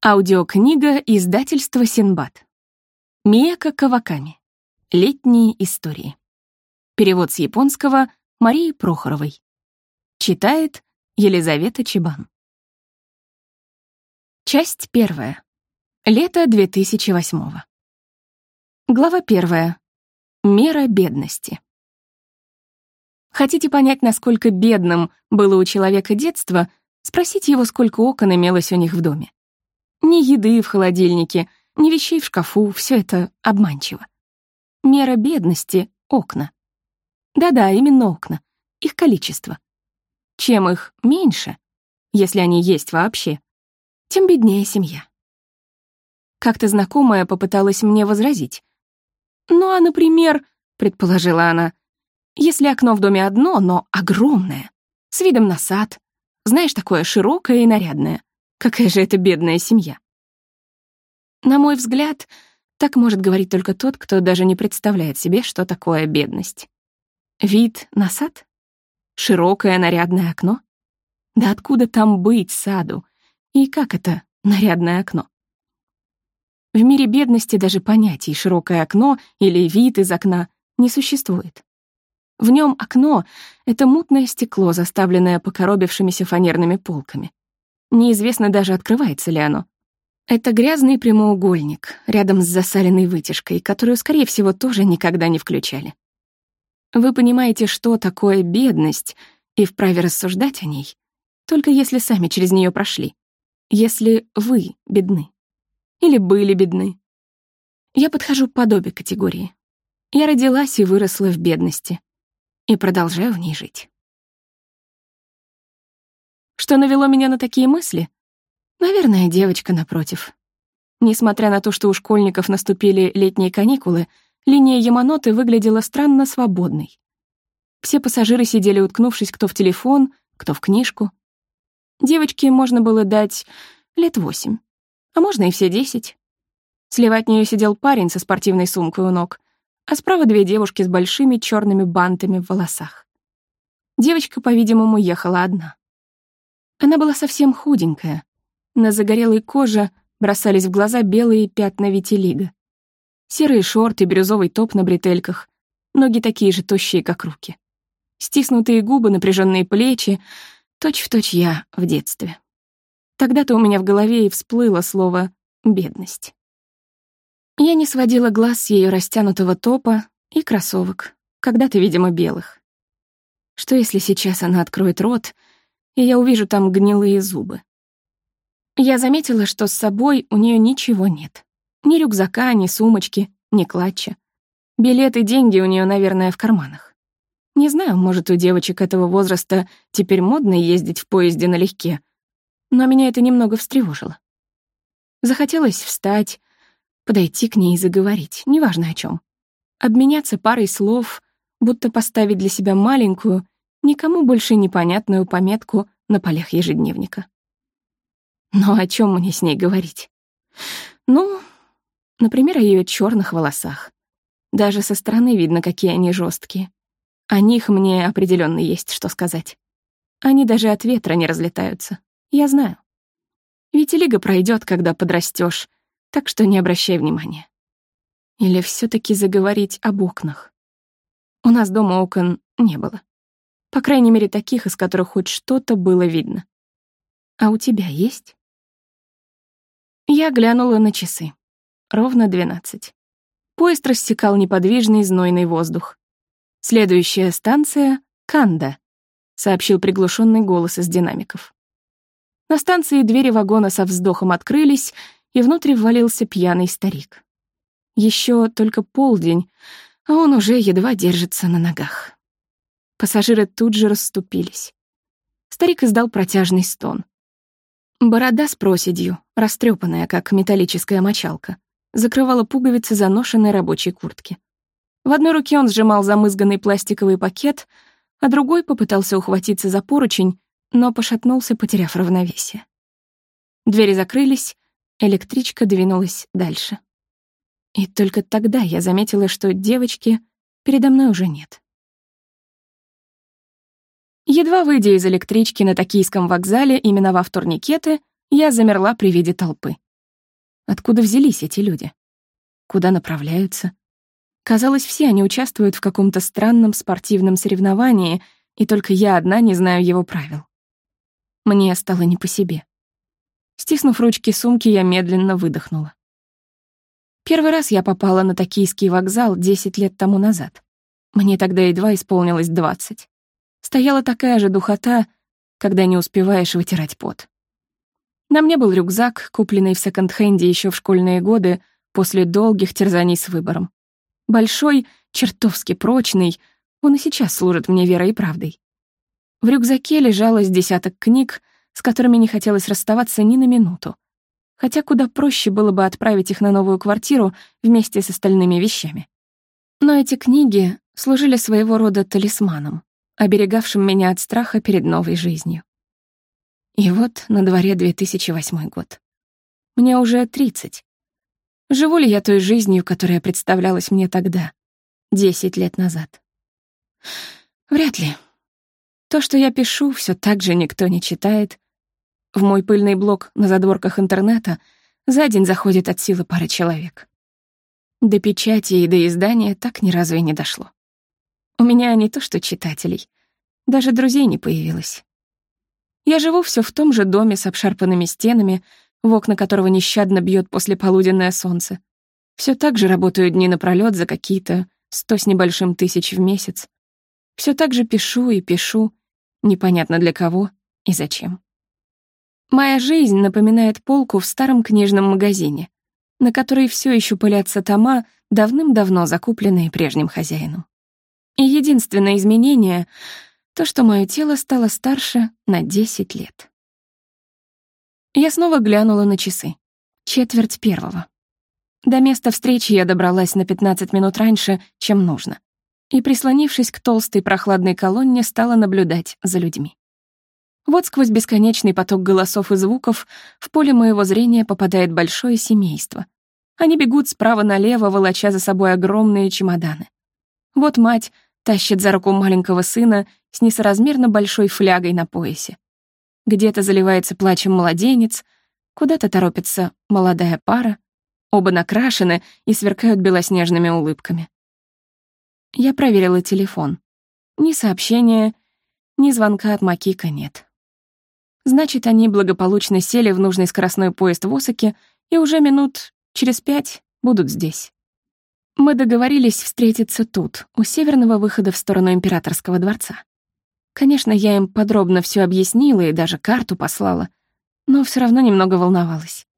Аудиокнига издательства Синбад. Мияка Каваками. Летние истории. Перевод с японского Марии Прохоровой. Читает Елизавета Чебан. Часть первая. Лето 2008. Глава первая. Мера бедности. Хотите понять, насколько бедным было у человека детство, спросите его, сколько окон имелось у них в доме. Ни еды в холодильнике, ни вещей в шкафу, все это обманчиво. Мера бедности — окна. Да-да, именно окна. Их количество. Чем их меньше, если они есть вообще, тем беднее семья. Как-то знакомая попыталась мне возразить. «Ну, а, например, — предположила она, — если окно в доме одно, но огромное, с видом на сад, знаешь, такое широкое и нарядное, Какая же это бедная семья. На мой взгляд, так может говорить только тот, кто даже не представляет себе, что такое бедность. Вид на сад? Широкое нарядное окно? Да откуда там быть саду? И как это нарядное окно? В мире бедности даже понятий «широкое окно» или «вид из окна» не существует. В нем окно — это мутное стекло, заставленное покоробившимися фанерными полками. Неизвестно даже, открывается ли оно. Это грязный прямоугольник рядом с засаленной вытяжкой, которую, скорее всего, тоже никогда не включали. Вы понимаете, что такое бедность, и вправе рассуждать о ней, только если сами через нее прошли. Если вы бедны. Или были бедны. Я подхожу под обе категории. Я родилась и выросла в бедности. И продолжаю в ней жить. Что навело меня на такие мысли? Наверное, девочка напротив. Несмотря на то, что у школьников наступили летние каникулы, линия Яманоты выглядела странно свободной. Все пассажиры сидели, уткнувшись кто в телефон, кто в книжку. Девочке можно было дать лет восемь, а можно и все десять. Слева от нее сидел парень со спортивной сумкой у ног, а справа две девушки с большими черными бантами в волосах. Девочка, по-видимому, ехала одна. Она была совсем худенькая. На загорелой коже бросались в глаза белые пятна витилиго. Серые шорты, бирюзовый топ на бретельках, ноги такие же тощие, как руки. Стиснутые губы, напряженные плечи, точь-в-точь я в детстве. Тогда-то у меня в голове и всплыло слово «бедность». Я не сводила глаз с ее растянутого топа и кроссовок, когда-то, видимо, белых. Что если сейчас она откроет рот — и я увижу там гнилые зубы. Я заметила, что с собой у нее ничего нет. Ни рюкзака, ни сумочки, ни клатча. Билеты и деньги у нее, наверное, в карманах. Не знаю, может, у девочек этого возраста теперь модно ездить в поезде налегке, но меня это немного встревожило. Захотелось встать, подойти к ней и заговорить, неважно о чем. Обменяться парой слов, будто поставить для себя маленькую никому больше непонятную пометку на полях ежедневника. Но о чем мне с ней говорить? Ну, например, о ее черных волосах. Даже со стороны видно, какие они жесткие. О них мне определенно есть что сказать. Они даже от ветра не разлетаются. Я знаю. Ведь лига пройдет, когда подрастешь, так что не обращай внимания. Или все таки заговорить об окнах. У нас дома окон не было. По крайней мере, таких, из которых хоть что-то было видно. А у тебя есть? Я глянула на часы. Ровно двенадцать. Поезд рассекал неподвижный знойный воздух. Следующая станция — Канда, сообщил приглушенный голос из динамиков. На станции двери вагона со вздохом открылись, и внутрь ввалился пьяный старик. Еще только полдень, а он уже едва держится на ногах. Пассажиры тут же расступились. Старик издал протяжный стон. Борода с проседью, растрепанная, как металлическая мочалка, закрывала пуговицы заношенной рабочей куртки. В одной руке он сжимал замызганный пластиковый пакет, а другой попытался ухватиться за поручень, но пошатнулся, потеряв равновесие. Двери закрылись, электричка двинулась дальше. И только тогда я заметила, что девочки передо мной уже нет. Едва выйдя из электрички на Токийском вокзале, именовав турникеты, я замерла при виде толпы. Откуда взялись эти люди? Куда направляются? Казалось, все они участвуют в каком-то странном спортивном соревновании, и только я одна не знаю его правил. Мне стало не по себе. Стиснув ручки сумки, я медленно выдохнула. Первый раз я попала на токийский вокзал 10 лет тому назад. Мне тогда едва исполнилось 20. Стояла такая же духота, когда не успеваешь вытирать пот. На мне был рюкзак, купленный в секонд-хенде еще в школьные годы, после долгих терзаний с выбором. Большой, чертовски прочный, он и сейчас служит мне верой и правдой. В рюкзаке лежалось десяток книг, с которыми не хотелось расставаться ни на минуту. Хотя куда проще было бы отправить их на новую квартиру вместе с остальными вещами. Но эти книги служили своего рода талисманом, оберегавшим меня от страха перед новой жизнью. И вот на дворе 2008 год. Мне уже 30. Живу ли я той жизнью, которая представлялась мне тогда, 10 лет назад? Вряд ли. То, что я пишу, все так же никто не читает. В мой пыльный блог на задворках интернета за день заходит от силы пары человек. До печати и до издания так ни разу и не дошло. У меня не то что читателей, даже друзей не появилось. Я живу все в том же доме с обшарпанными стенами, в окна которого нещадно бьет послеполуденное солнце. Все так же работаю дни напролёт за какие-то сто с небольшим тысяч в месяц. Все так же пишу и пишу, непонятно для кого и зачем. Моя жизнь напоминает полку в старом книжном магазине, на которой все еще пылятся тома, давным-давно закупленные прежним хозяином. И единственное изменение — то, что мое тело стало старше на 10 лет. Я снова глянула на часы. Четверть первого. До места встречи я добралась на 15 минут раньше, чем нужно. И, прислонившись к толстой прохладной колонне, стала наблюдать за людьми. Вот сквозь бесконечный поток голосов и звуков в поле моего зрения попадает большое семейство. Они бегут справа налево, волоча за собой огромные чемоданы. Вот мать тащит за руку маленького сына с несоразмерно большой флягой на поясе. Где-то заливается плачем младенец, куда-то торопится молодая пара, оба накрашены и сверкают белоснежными улыбками. Я проверила телефон. Ни сообщения, ни звонка от Макика нет. Значит, они благополучно сели в нужный скоростной поезд в Осаке и уже минут через пять будут здесь. Мы договорились встретиться тут, у северного выхода в сторону Императорского дворца. Конечно, я им подробно все объяснила и даже карту послала, но все равно немного волновалась.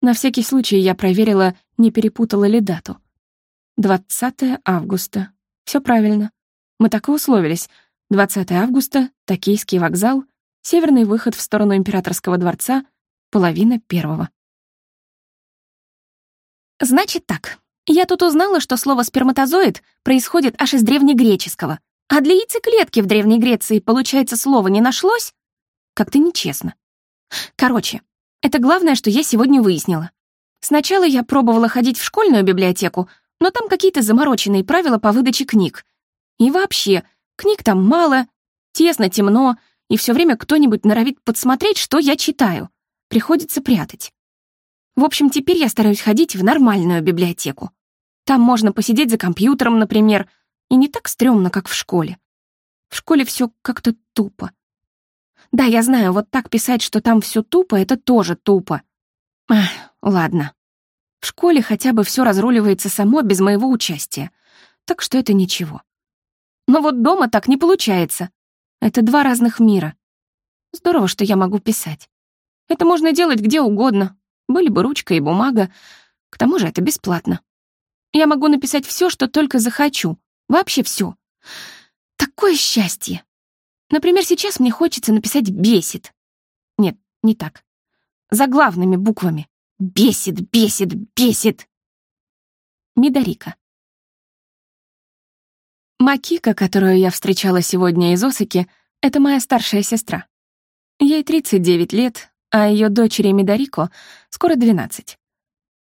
На всякий случай я проверила, не перепутала ли дату. 20 августа. Все правильно. Мы так и условились. 20 августа, Токийский вокзал, северный выход в сторону Императорского дворца, половина первого. Значит так, я тут узнала, что слово «сперматозоид» происходит аж из древнегреческого, а для яйцеклетки в Древней Греции, получается, слова не нашлось? Как-то нечестно. Короче, это главное, что я сегодня выяснила. Сначала я пробовала ходить в школьную библиотеку, но там какие-то замороченные правила по выдаче книг. И вообще, книг там мало, тесно, темно, и все время кто-нибудь норовит подсмотреть, что я читаю. Приходится прятать. В общем, теперь я стараюсь ходить в нормальную библиотеку. Там можно посидеть за компьютером, например, и не так стрёмно, как в школе. В школе все как-то тупо. Да, я знаю, вот так писать, что там все тупо, это тоже тупо. Ах, ладно. В школе хотя бы все разруливается само без моего участия, так что это ничего. Но вот дома так не получается. Это два разных мира. Здорово, что я могу писать. Это можно делать где угодно. Были бы ручка и бумага. К тому же это бесплатно. Я могу написать все, что только захочу. Вообще все. Такое счастье. Например, сейчас мне хочется написать «бесит». Нет, не так. Заглавными буквами. Бесит, бесит, бесит. Мидарика. Макика, которую я встречала сегодня из Осаки, это моя старшая сестра. Ей 39 лет, а ее дочери Мидарико скоро 12.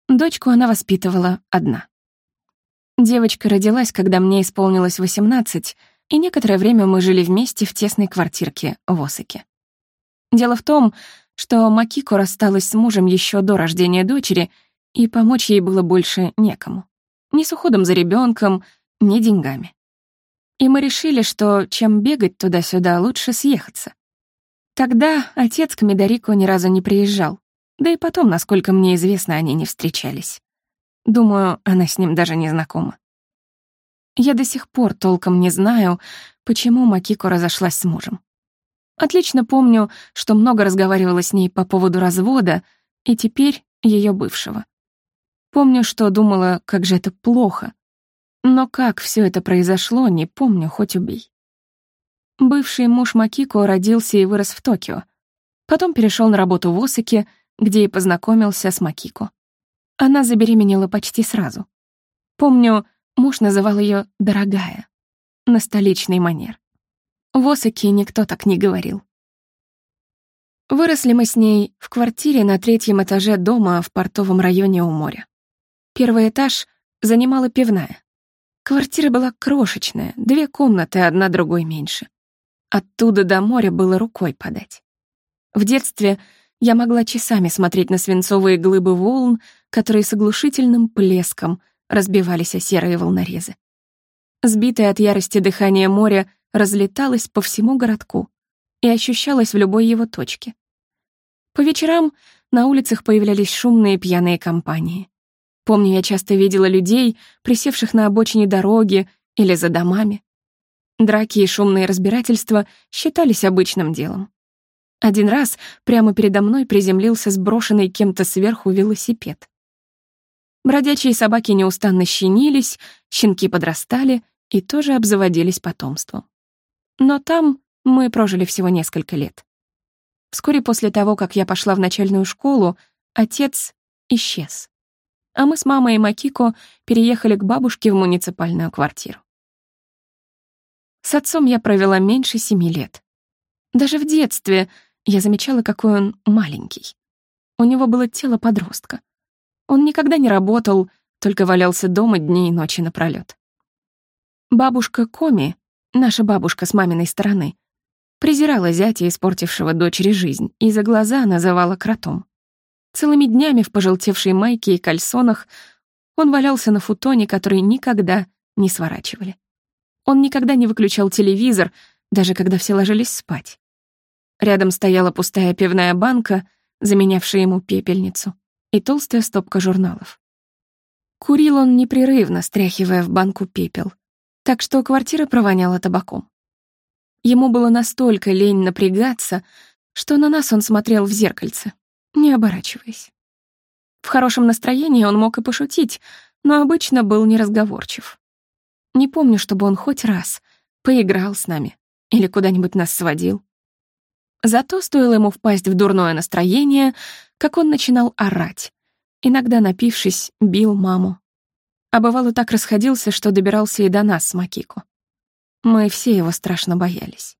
Дочку она воспитывала одна. Девочка родилась, когда мне исполнилось 18, и некоторое время мы жили вместе в тесной квартирке в Осаке. Дело в том, что Макико рассталась с мужем еще до рождения дочери и помочь ей было больше некому. Ни с уходом за ребенком, ни деньгами. И мы решили, что чем бегать туда-сюда, лучше съехаться. Тогда отец к Медорику ни разу не приезжал, да и потом, насколько мне известно, они не встречались. Думаю, она с ним даже не знакома. Я до сих пор толком не знаю, почему Макико разошлась с мужем. Отлично помню, что много разговаривала с ней по поводу развода и теперь ее бывшего. Помню, что думала, как же это плохо. Но как все это произошло, не помню, хоть убей. Бывший муж Макико родился и вырос в Токио. Потом перешел на работу в Осаке, где и познакомился с Макико. Она забеременела почти сразу. Помню, муж называл ее «дорогая», на столичный манер. В Осаке никто так не говорил. Выросли мы с ней в квартире на третьем этаже дома в портовом районе у моря. Первый этаж занимала пивная. Квартира была крошечная, две комнаты, одна другой меньше. Оттуда до моря было рукой подать. В детстве я могла часами смотреть на свинцовые глыбы волн, которые с оглушительным плеском разбивались о серые волнорезы. Сбитое от ярости дыхание моря разлеталось по всему городку и ощущалось в любой его точке. По вечерам на улицах появлялись шумные пьяные компании. Помню, я часто видела людей, присевших на обочине дороги или за домами. Драки и шумные разбирательства считались обычным делом. Один раз прямо передо мной приземлился сброшенный кем-то сверху велосипед. Бродячие собаки неустанно щенились, щенки подрастали и тоже обзаводились потомством. Но там мы прожили всего несколько лет. Вскоре после того, как я пошла в начальную школу, отец исчез. А мы с мамой и Макико переехали к бабушке в муниципальную квартиру. С отцом я провела меньше семи лет. Даже в детстве я замечала, какой он маленький. У него было тело подростка. Он никогда не работал, только валялся дома дни и ночи напролёт. Бабушка Коми, наша бабушка с маминой стороны, презирала зятя, испортившего дочери жизнь, и за глаза называла кротом. Целыми днями в пожелтевшей майке и кальсонах он валялся на футоне, который никогда не сворачивали. Он никогда не выключал телевизор, даже когда все ложились спать. Рядом стояла пустая пивная банка, заменявшая ему пепельницу, и толстая стопка журналов. Курил он непрерывно, стряхивая в банку пепел, так что квартира провоняла табаком. Ему было настолько лень напрягаться, что на нас он смотрел в зеркальце, не оборачиваясь. В хорошем настроении он мог и пошутить, но обычно был неразговорчив. Не помню, чтобы он хоть раз поиграл с нами или куда-нибудь нас сводил. Зато стоило ему впасть в дурное настроение, как он начинал орать. Иногда, напившись, бил маму. А бывало так расходился, что добирался и до нас с Макико. Мы все его страшно боялись.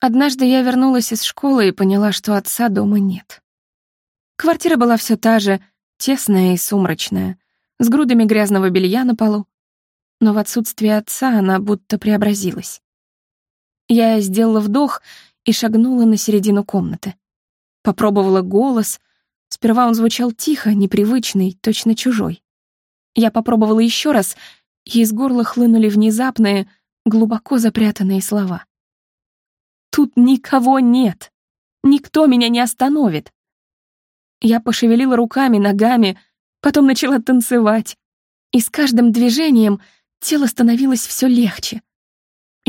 Однажды я вернулась из школы и поняла, что отца дома нет. Квартира была все та же, тесная и сумрачная, с грудами грязного белья на полу. Но в отсутствие отца она будто преобразилась. Я сделала вдох и шагнула на середину комнаты. Попробовала голос. Сперва он звучал тихо, непривычный, точно чужой. Я попробовала еще раз, и из горла хлынули внезапные, глубоко запрятанные слова. «Тут никого нет! Никто меня не остановит!» Я пошевелила руками, ногами, потом начала танцевать. И с каждым движением тело становилось все легче.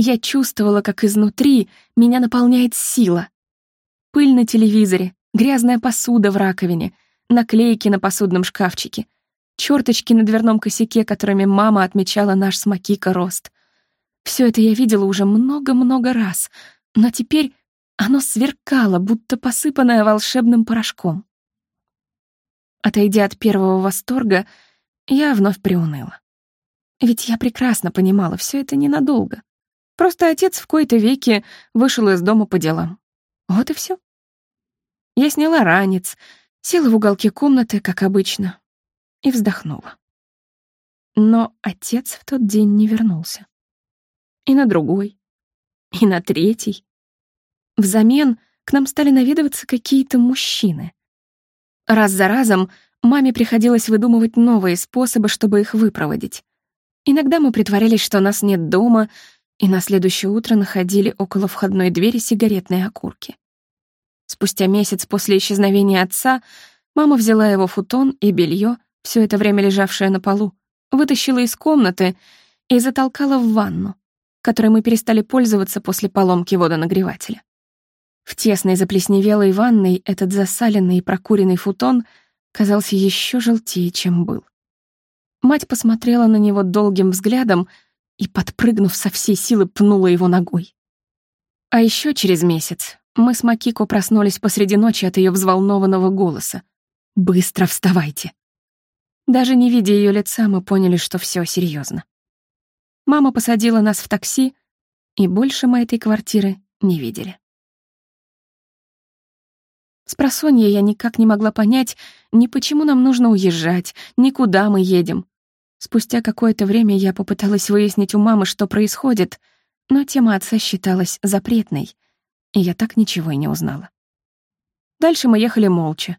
Я чувствовала, как изнутри меня наполняет сила. Пыль на телевизоре, грязная посуда в раковине, наклейки на посудном шкафчике, черточки на дверном косяке, которыми мама отмечала наш с Макика рост. Все это я видела уже много-много раз, но теперь оно сверкало, будто посыпанное волшебным порошком. Отойдя от первого восторга, я вновь приуныла. Ведь я прекрасно понимала, все это ненадолго. Просто отец в кои-то веки вышел из дома по делам. Вот и все. Я сняла ранец, села в уголке комнаты, как обычно, и вздохнула. Но отец в тот день не вернулся. И на другой, и на третий. Взамен к нам стали наведываться какие-то мужчины. Раз за разом Маме приходилось выдумывать новые способы, чтобы их выпроводить. Иногда мы притворялись, что нас нет дома, и на следующее утро находили около входной двери сигаретные окурки. Спустя месяц после исчезновения отца мама взяла его футон и белье, все это время лежавшее на полу, вытащила из комнаты и затолкала в ванну, которой мы перестали пользоваться после поломки водонагревателя. В тесной заплесневелой ванной этот засаленный и прокуренный футон казался еще желтее, чем был. Мать посмотрела на него долгим взглядом и, подпрыгнув со всей силы, пнула его ногой. А еще через месяц мы с Макико проснулись посреди ночи от ее взволнованного голоса. «Быстро вставайте!» Даже не видя ее лица, мы поняли, что все серьезно. Мама посадила нас в такси, и больше мы этой квартиры не видели. С просонья я никак не могла понять, ни почему нам нужно уезжать, ни куда мы едем. Спустя какое-то время я попыталась выяснить у мамы, что происходит, но тема отца считалась запретной — и я так ничего и не узнала. Дальше мы ехали молча.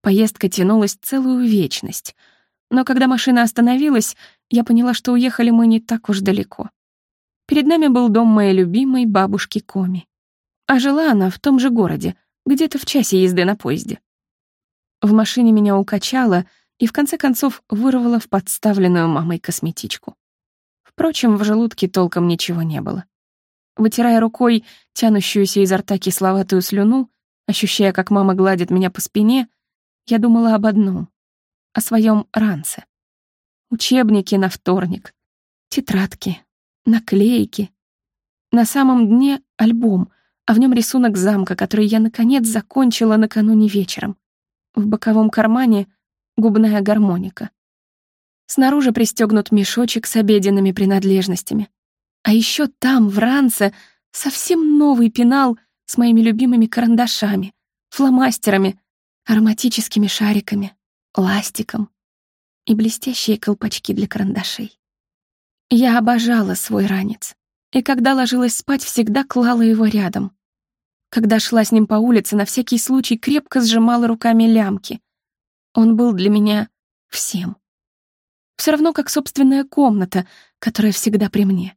Поездка тянулась целую вечность. Но когда машина остановилась, я поняла, что уехали мы не так уж далеко. Перед нами был дом моей любимой бабушки Коми. А жила она в том же городе, где-то в часе езды на поезде. В машине меня укачало и в конце концов вырвало в подставленную мамой косметичку. Впрочем, в желудке толком ничего не было. Вытирая рукой тянущуюся изо рта кисловатую слюну, ощущая, как мама гладит меня по спине, я думала об одном — о своем ранце. Учебники на вторник, тетрадки, наклейки. На самом дне — альбом, а в нем рисунок замка, который я, наконец, закончила накануне вечером. В боковом кармане — губная гармоника. Снаружи пристегнут мешочек с обеденными принадлежностями. А еще там, в ранце, совсем новый пенал с моими любимыми карандашами, фломастерами, ароматическими шариками, ластиком и блестящие колпачки для карандашей. Я обожала свой ранец, и когда ложилась спать, всегда клала его рядом. Когда шла с ним по улице, на всякий случай крепко сжимала руками лямки. Он был для меня всем. Все равно как собственная комната, которая всегда при мне.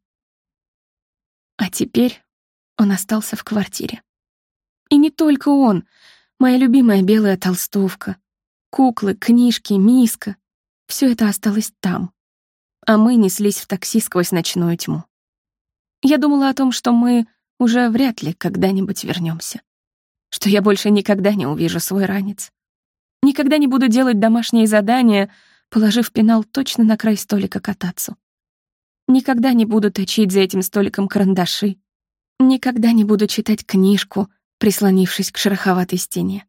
А теперь он остался в квартире. И не только он. Моя любимая белая толстовка, куклы, книжки, миска. Все это осталось там. А мы неслись в такси сквозь ночную тьму. Я думала о том, что мы уже вряд ли когда-нибудь вернемся, Что я больше никогда не увижу свой ранец. Никогда не буду делать домашние задания, положив пенал точно на край столика кататься. Никогда не буду точить за этим столиком карандаши. Никогда не буду читать книжку, прислонившись к шероховатой стене.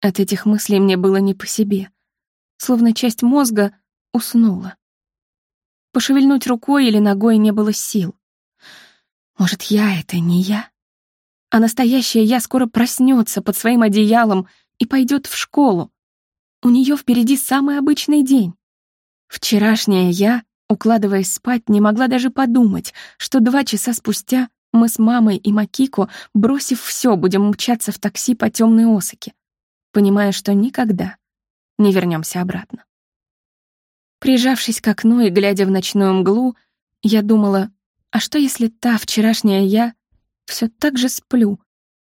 От этих мыслей мне было не по себе, словно часть мозга уснула. Пошевельнуть рукой или ногой не было сил. Может, я — это не я? А настоящая я скоро проснется под своим одеялом и пойдет в школу. У нее впереди самый обычный день. Вчерашняя я Укладываясь спать, не могла даже подумать, что два часа спустя мы с мамой и Макико, бросив все, будем мчаться в такси по темной осыке, понимая, что никогда не вернемся обратно. Прижавшись к окну и глядя в ночную мглу, я думала, а что если та вчерашняя я все так же сплю,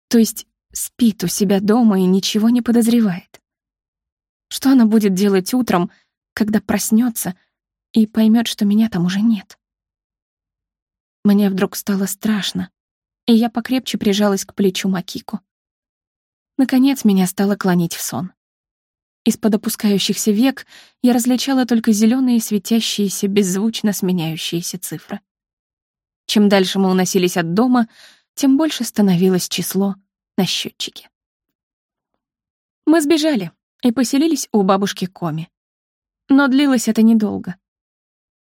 то есть спит у себя дома и ничего не подозревает? Что она будет делать утром, когда проснется и поймет, что меня там уже нет. Мне вдруг стало страшно, и я покрепче прижалась к плечу Макику. Наконец меня стало клонить в сон. Из-под опускающихся век я различала только зеленые светящиеся, беззвучно сменяющиеся цифры. Чем дальше мы уносились от дома, тем больше становилось число на счетчике. Мы сбежали и поселились у бабушки Коми. Но длилось это недолго.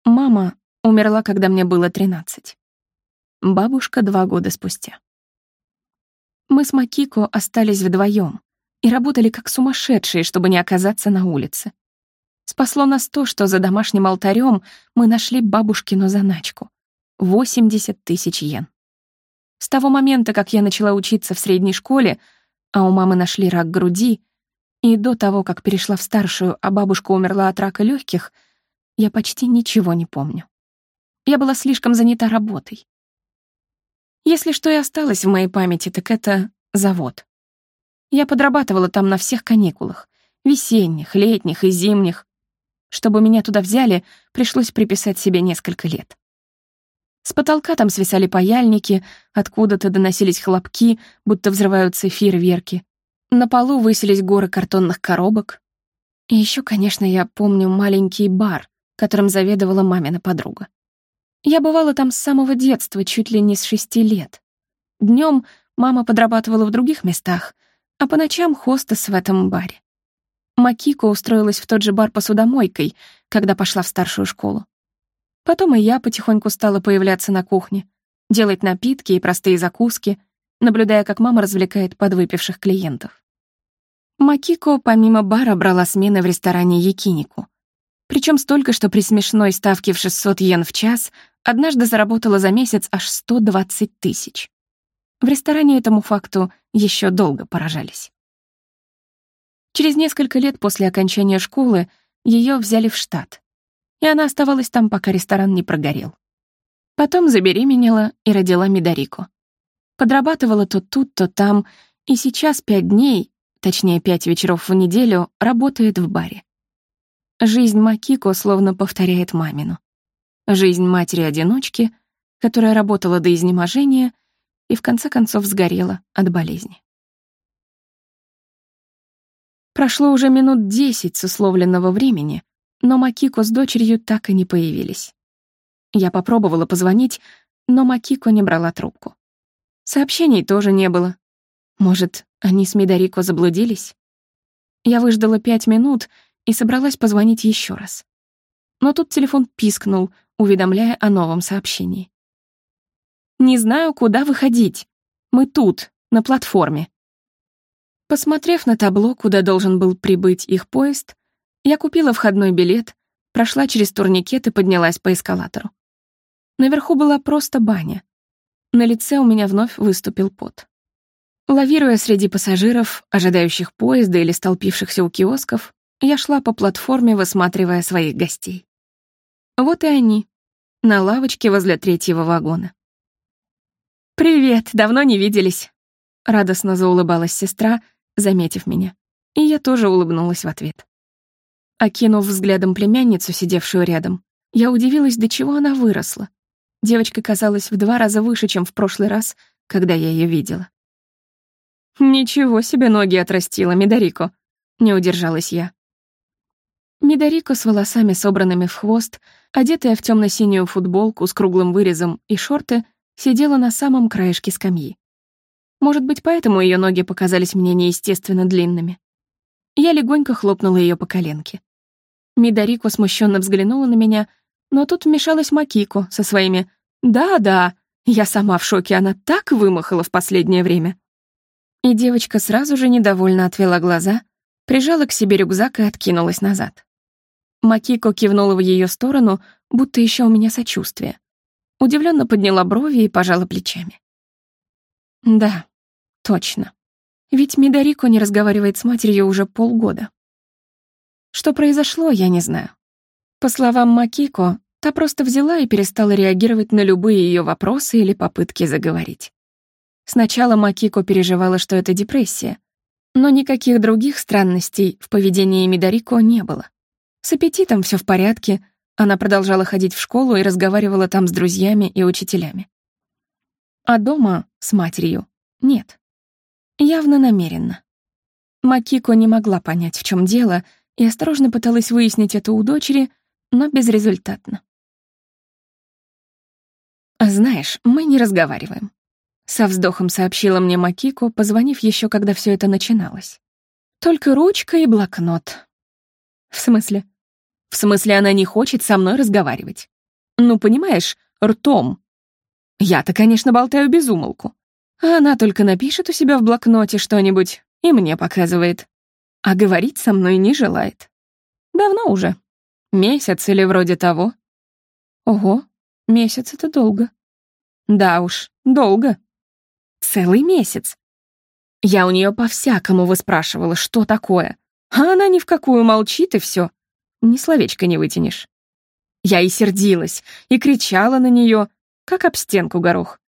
Мама умерла, когда мне было 13. Бабушка два года спустя. Мы с Макико остались вдвоем и работали как сумасшедшие, чтобы не оказаться на улице. Спасло нас то, что за домашним алтарем мы нашли бабушкину заначку — 80 тысяч йен. С того момента, как я начала учиться в средней школе, а у мамы нашли рак груди, И до того, как перешла в старшую, а бабушка умерла от рака легких, я почти ничего не помню. Я была слишком занята работой. Если что и осталось в моей памяти, так это завод. Я подрабатывала там на всех каникулах, весенних, летних и зимних. Чтобы меня туда взяли, пришлось приписать себе несколько лет. С потолка там свисали паяльники, откуда-то доносились хлопки, будто взрываются фейерверки. На полу высились горы картонных коробок. И еще, конечно, я помню маленький бар, которым заведовала мамина подруга. Я бывала там с самого детства, чуть ли не с шести лет. Днем мама подрабатывала в других местах, а по ночам хостес в этом баре. Макико устроилась в тот же бар посудомойкой, когда пошла в старшую школу. Потом и я потихоньку стала появляться на кухне, делать напитки и простые закуски, наблюдая, как мама развлекает подвыпивших клиентов. Макико помимо бара брала смены в ресторане Якинику. Причем столько, что при смешной ставке в 600 йен в час однажды заработала за месяц аж 120 тысяч. В ресторане этому факту еще долго поражались. Через несколько лет после окончания школы ее взяли в штат, и она оставалась там, пока ресторан не прогорел. Потом забеременела и родила Медорику. Подрабатывала то тут, то там, и сейчас пять дней, точнее пять вечеров в неделю, работает в баре. Жизнь Макико словно повторяет мамину. Жизнь матери-одиночки, которая работала до изнеможения и в конце концов сгорела от болезни. Прошло уже минут десять с условленного времени, но Макико с дочерью так и не появились. Я попробовала позвонить, но Макико не брала трубку. Сообщений тоже не было. Может, они с Мидарико заблудились? Я выждала пять минут и собралась позвонить еще раз. Но тут телефон пискнул, уведомляя о новом сообщении. «Не знаю, куда выходить. Мы тут, на платформе». Посмотрев на табло, куда должен был прибыть их поезд, я купила входной билет, прошла через турникет и поднялась по эскалатору. Наверху была просто баня. На лице у меня вновь выступил пот. Лавируя среди пассажиров, ожидающих поезда или столпившихся у киосков, я шла по платформе, высматривая своих гостей. Вот и они, на лавочке возле третьего вагона. «Привет, давно не виделись», — радостно заулыбалась сестра, заметив меня, и я тоже улыбнулась в ответ. Окинув взглядом племянницу, сидевшую рядом, я удивилась, до чего она выросла. Девочка казалась в два раза выше, чем в прошлый раз, когда я ее видела. «Ничего себе ноги отрастила, Медорико!» — не удержалась я. Медорико с волосами, собранными в хвост, одетая в темно синюю футболку с круглым вырезом и шорты, сидела на самом краешке скамьи. Может быть, поэтому ее ноги показались мне неестественно длинными. Я легонько хлопнула ее по коленке. Мидарико смущенно взглянула на меня, но тут вмешалась Макико со своими «Да-да, я сама в шоке, она так вымахала в последнее время». И девочка сразу же недовольно отвела глаза, прижала к себе рюкзак и откинулась назад. Макико кивнула в ее сторону, будто еще у меня сочувствие. Удивленно подняла брови и пожала плечами. Да, точно. Ведь Мидарико не разговаривает с матерью уже полгода. Что произошло, я не знаю. По словам Макико, та просто взяла и перестала реагировать на любые ее вопросы или попытки заговорить. Сначала Макико переживала, что это депрессия, но никаких других странностей в поведении Мидарико не было. С аппетитом все в порядке, она продолжала ходить в школу и разговаривала там с друзьями и учителями. А дома с матерью нет. Явно намеренно. Макико не могла понять, в чем дело, и осторожно пыталась выяснить это у дочери, но безрезультатно. «А знаешь, мы не разговариваем», — со вздохом сообщила мне Макико, позвонив еще, когда все это начиналось. «Только ручка и блокнот». «В смысле?» «В смысле, она не хочет со мной разговаривать. Ну, понимаешь, ртом. Я-то, конечно, болтаю без умолку. А она только напишет у себя в блокноте что-нибудь и мне показывает а говорить со мной не желает. Давно уже. Месяц или вроде того. Ого, месяц — это долго. Да уж, долго. Целый месяц. Я у нее по-всякому выспрашивала, что такое. А она ни в какую молчит, и все. Ни словечко не вытянешь. Я и сердилась, и кричала на нее, как об стенку горох.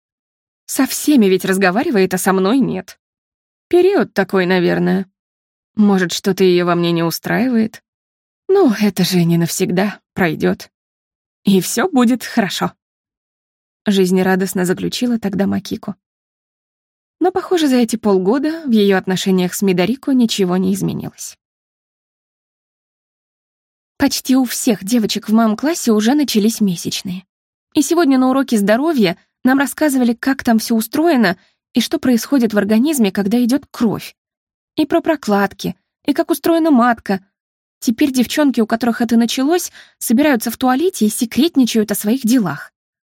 Со всеми ведь разговаривает, а со мной нет. Период такой, наверное. Может, что-то ее во мне не устраивает? Ну, это же не навсегда, пройдет. И все будет хорошо. Жизнерадостно заключила тогда Макико. Но, похоже, за эти полгода в ее отношениях с Мидарико ничего не изменилось. Почти у всех девочек в моем классе уже начались месячные. И сегодня на уроке здоровья нам рассказывали, как там все устроено и что происходит в организме, когда идет кровь. И про прокладки, и как устроена матка. Теперь девчонки, у которых это началось, собираются в туалете и секретничают о своих делах.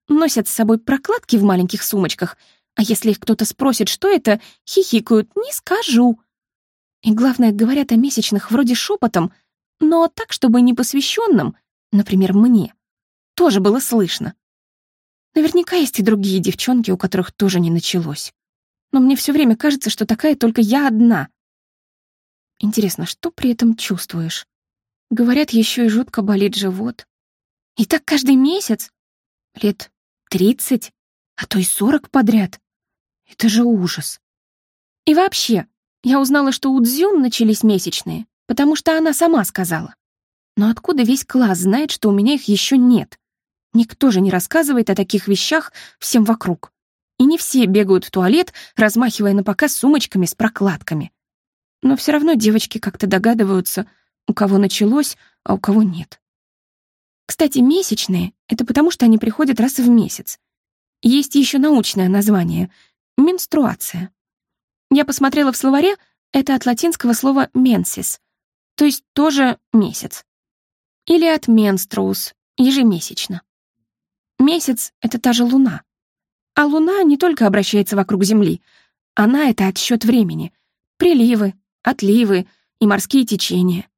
Носят с собой прокладки в маленьких сумочках, а если их кто-то спросит, что это, хихикают «не скажу». И главное, говорят о месячных вроде шепотом — но так, чтобы непосвященным, например, мне, тоже было слышно. Наверняка есть и другие девчонки, у которых тоже не началось. Но мне все время кажется, что такая только я одна. Интересно, что при этом чувствуешь? Говорят, еще и жутко болит живот. И так каждый месяц? Лет тридцать, а то и сорок подряд. Это же ужас. И вообще, я узнала, что у Дзюн начались месячные потому что она сама сказала. Но откуда весь класс знает, что у меня их еще нет? Никто же не рассказывает о таких вещах всем вокруг. И не все бегают в туалет, размахивая на показ сумочками с прокладками. Но все равно девочки как-то догадываются, у кого началось, а у кого нет. Кстати, месячные — это потому, что они приходят раз в месяц. Есть еще научное название — менструация. Я посмотрела в словаре, это от латинского слова «менсис», то есть тоже месяц. Или от менструус, ежемесячно. Месяц — это та же луна. А луна не только обращается вокруг Земли, она — это отсчет времени, приливы, отливы и морские течения.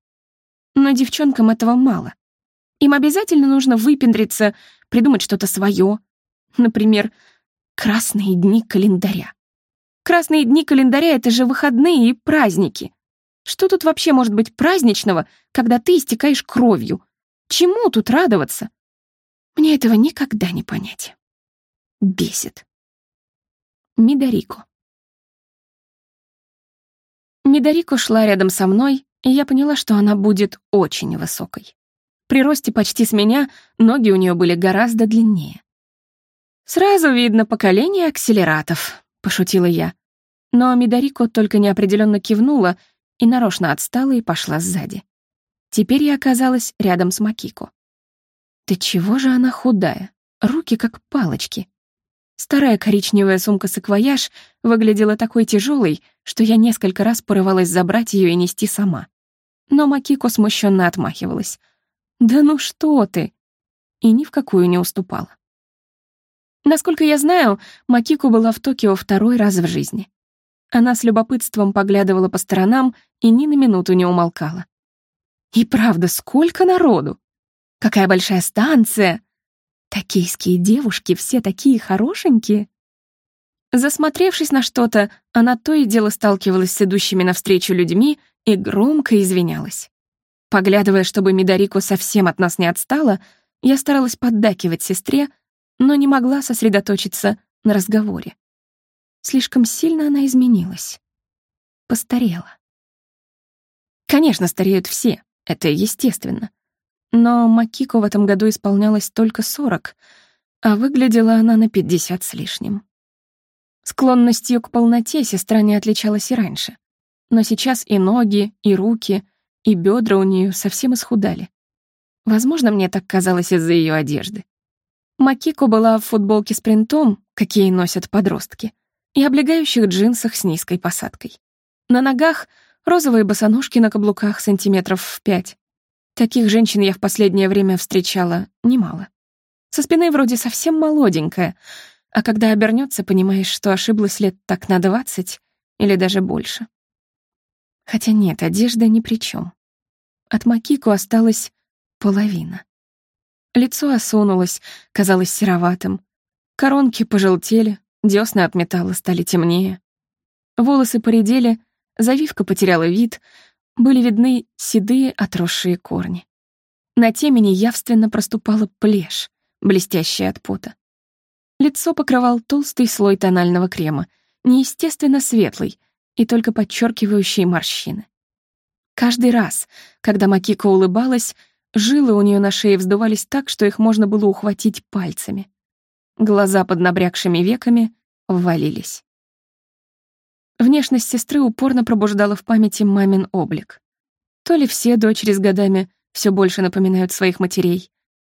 Но девчонкам этого мало. Им обязательно нужно выпендриться, придумать что-то свое. Например, красные дни календаря. Красные дни календаря — это же выходные и праздники. Что тут вообще может быть праздничного, когда ты истекаешь кровью? Чему тут радоваться? Мне этого никогда не понять. Бесит. Мидарико. Мидарико шла рядом со мной, и я поняла, что она будет очень высокой. При росте почти с меня ноги у нее были гораздо длиннее. «Сразу видно поколение акселератов», — пошутила я. Но Мидарико только неопределенно кивнула и нарочно отстала и пошла сзади. Теперь я оказалась рядом с Макико. Ты чего же она худая? Руки как палочки. Старая коричневая сумка-саквояж выглядела такой тяжелой, что я несколько раз порывалась забрать ее и нести сама. Но Макико смущенно отмахивалась. «Да ну что ты!» И ни в какую не уступала. Насколько я знаю, Макико была в Токио второй раз в жизни. Она с любопытством поглядывала по сторонам и ни на минуту не умолкала. «И правда, сколько народу! Какая большая станция! Токийские девушки все такие хорошенькие!» Засмотревшись на что-то, она то и дело сталкивалась с идущими навстречу людьми и громко извинялась. Поглядывая, чтобы Мидарико совсем от нас не отстала, я старалась поддакивать сестре, но не могла сосредоточиться на разговоре. Слишком сильно она изменилась. Постарела. Конечно, стареют все, это естественно. Но Макико в этом году исполнялось только 40, а выглядела она на 50 с лишним. Склонностью к полноте сестра не отличалась и раньше. Но сейчас и ноги, и руки, и бедра у нее совсем исхудали. Возможно, мне так казалось из-за ее одежды. Макико была в футболке с принтом, какие носят подростки, и облегающих джинсах с низкой посадкой. На ногах розовые босоножки на каблуках сантиметров в пять. Таких женщин я в последнее время встречала немало. Со спины вроде совсем молоденькая, а когда обернется, понимаешь, что ошиблась лет так на двадцать или даже больше. Хотя нет, одежда ни при чем. От Макико осталась половина. Лицо осунулось, казалось сероватым. Коронки пожелтели, Десны от металла стали темнее. Волосы поредели, завивка потеряла вид, были видны седые отросшие корни. На темени явственно проступала плешь, блестящая от пота. Лицо покрывал толстый слой тонального крема, неестественно светлый и только подчеркивающий морщины. Каждый раз, когда Макико улыбалась, жилы у нее на шее вздувались так, что их можно было ухватить пальцами. Глаза под набрякшими веками ввалились. Внешность сестры упорно пробуждала в памяти мамин облик. То ли все дочери с годами все больше напоминают своих матерей,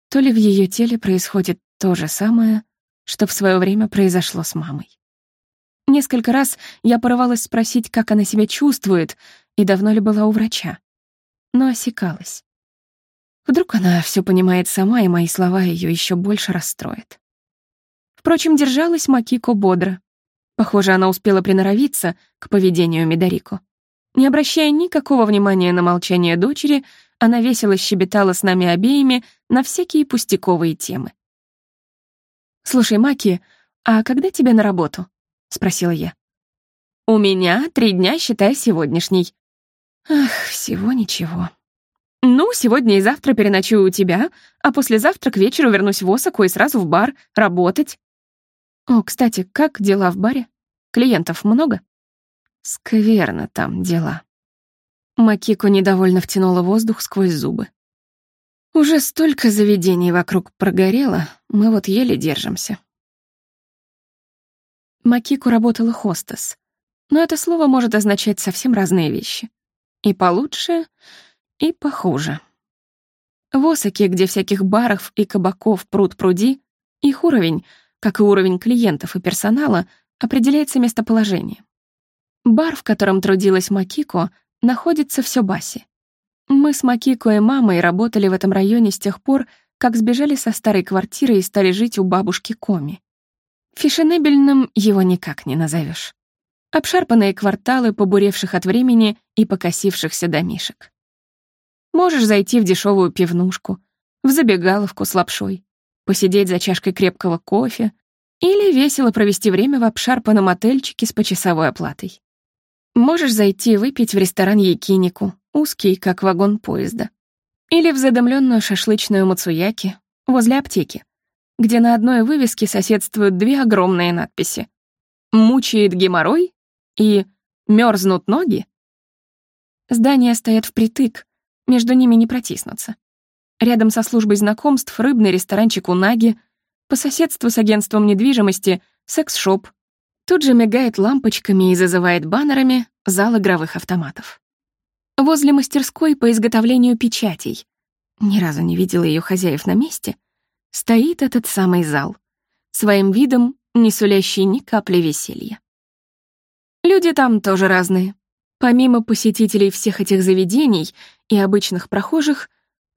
то ли в ее теле происходит то же самое, что в свое время произошло с мамой. Несколько раз я порывалась спросить, как она себя чувствует и давно ли была у врача, но осекалась. Вдруг она все понимает сама, и мои слова ее еще больше расстроят. Впрочем, держалась Макико бодро. Похоже, она успела приноровиться к поведению Мидарико. Не обращая никакого внимания на молчание дочери, она весело щебетала с нами обеими на всякие пустяковые темы. «Слушай, Маки, а когда тебе на работу?» — спросила я. «У меня три дня, считай, сегодняшний». «Ах, всего ничего». «Ну, сегодня и завтра переночую у тебя, а послезавтра к вечеру вернусь в Осаку и сразу в бар работать». «О, кстати, как дела в баре? Клиентов много?» «Скверно там дела». Макико недовольно втянула воздух сквозь зубы. Уже столько заведений вокруг прогорело, мы вот еле держимся. Макику работала хостес, но это слово может означать совсем разные вещи. И получше, и похуже. В Осаке, где всяких баров и кабаков пруд пруди, их уровень, как и уровень клиентов и персонала, определяется местоположением. Бар, в котором трудилась Макико, находится в Сёбасе. Мы с Макико и мамой работали в этом районе с тех пор, как сбежали со старой квартиры и стали жить у бабушки Коми. Фешенебельным его никак не назовешь. Обшарпанные кварталы, побуревших от времени и покосившихся домишек. Можешь зайти в дешевую пивнушку, в забегаловку с лапшой, посидеть за чашкой крепкого кофе или весело провести время в обшарпанном отельчике с почасовой оплатой. Можешь зайти выпить в ресторан Якинику, узкий, как вагон поезда. Или в задымленную шашлычную мацуяки возле аптеки, где на одной вывеске соседствуют две огромные надписи «Мучает геморрой» и «Мёрзнут ноги». Здания стоят впритык, между ними не протиснуться. Рядом со службой знакомств рыбный ресторанчик «Унаги», по соседству с агентством недвижимости секс-шоп. Тут же мигает лампочками и зазывает баннерами зал игровых автоматов возле мастерской по изготовлению печатей. Ни разу не видела ее хозяев на месте. Стоит этот самый зал, своим видом не сулящий ни капли веселья. Люди там тоже разные. Помимо посетителей всех этих заведений и обычных прохожих,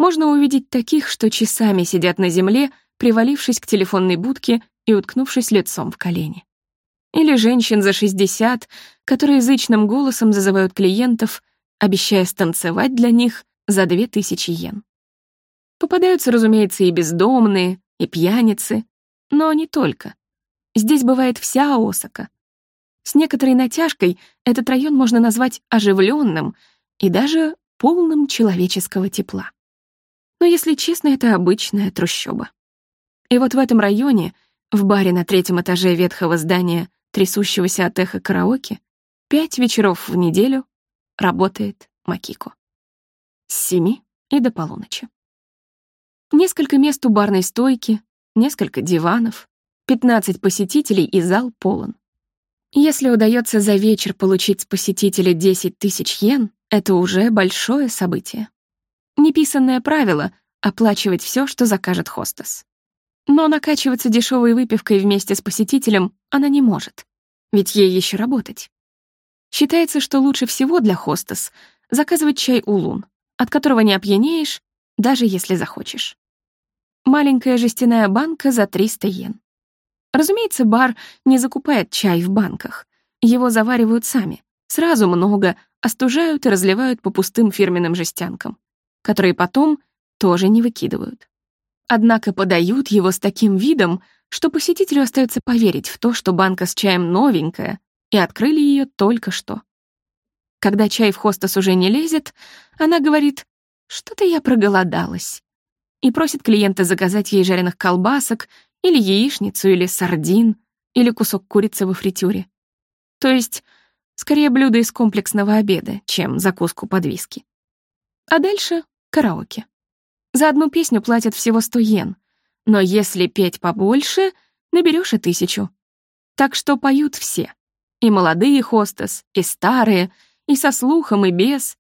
можно увидеть таких, что часами сидят на земле, привалившись к телефонной будке и уткнувшись лицом в колени. Или женщин за 60, которые язычным голосом зазывают клиентов обещая станцевать для них за две тысячи йен. Попадаются, разумеется, и бездомные, и пьяницы, но не только. Здесь бывает вся Осака. С некоторой натяжкой этот район можно назвать оживленным и даже полным человеческого тепла. Но, если честно, это обычная трущоба. И вот в этом районе, в баре на третьем этаже ветхого здания, трясущегося от эхо караоке, пять вечеров в неделю работает Макико. С семи и до полуночи. Несколько мест у барной стойки, несколько диванов, 15 посетителей и зал полон. Если удается за вечер получить с посетителя 10 тысяч йен, это уже большое событие. Неписанное правило — оплачивать все, что закажет хостес. Но накачиваться дешевой выпивкой вместе с посетителем она не может, ведь ей еще работать. Считается, что лучше всего для хостес заказывать чай улун, от которого не опьянеешь, даже если захочешь. Маленькая жестяная банка за 300 йен. Разумеется, бар не закупает чай в банках. Его заваривают сами. Сразу много, остужают и разливают по пустым фирменным жестянкам, которые потом тоже не выкидывают. Однако подают его с таким видом, что посетителю остается поверить в то, что банка с чаем новенькая, и открыли ее только что. Когда чай в хостес уже не лезет, она говорит «что-то я проголодалась» и просит клиента заказать ей жареных колбасок или яичницу, или сардин, или кусок курицы во фритюре. То есть, скорее блюдо из комплексного обеда, чем закуску под виски. А дальше — караоке. За одну песню платят всего 100 йен, но если петь побольше, наберешь и тысячу. Так что поют все. И молодые хостес, и старые, и со слухом, и без.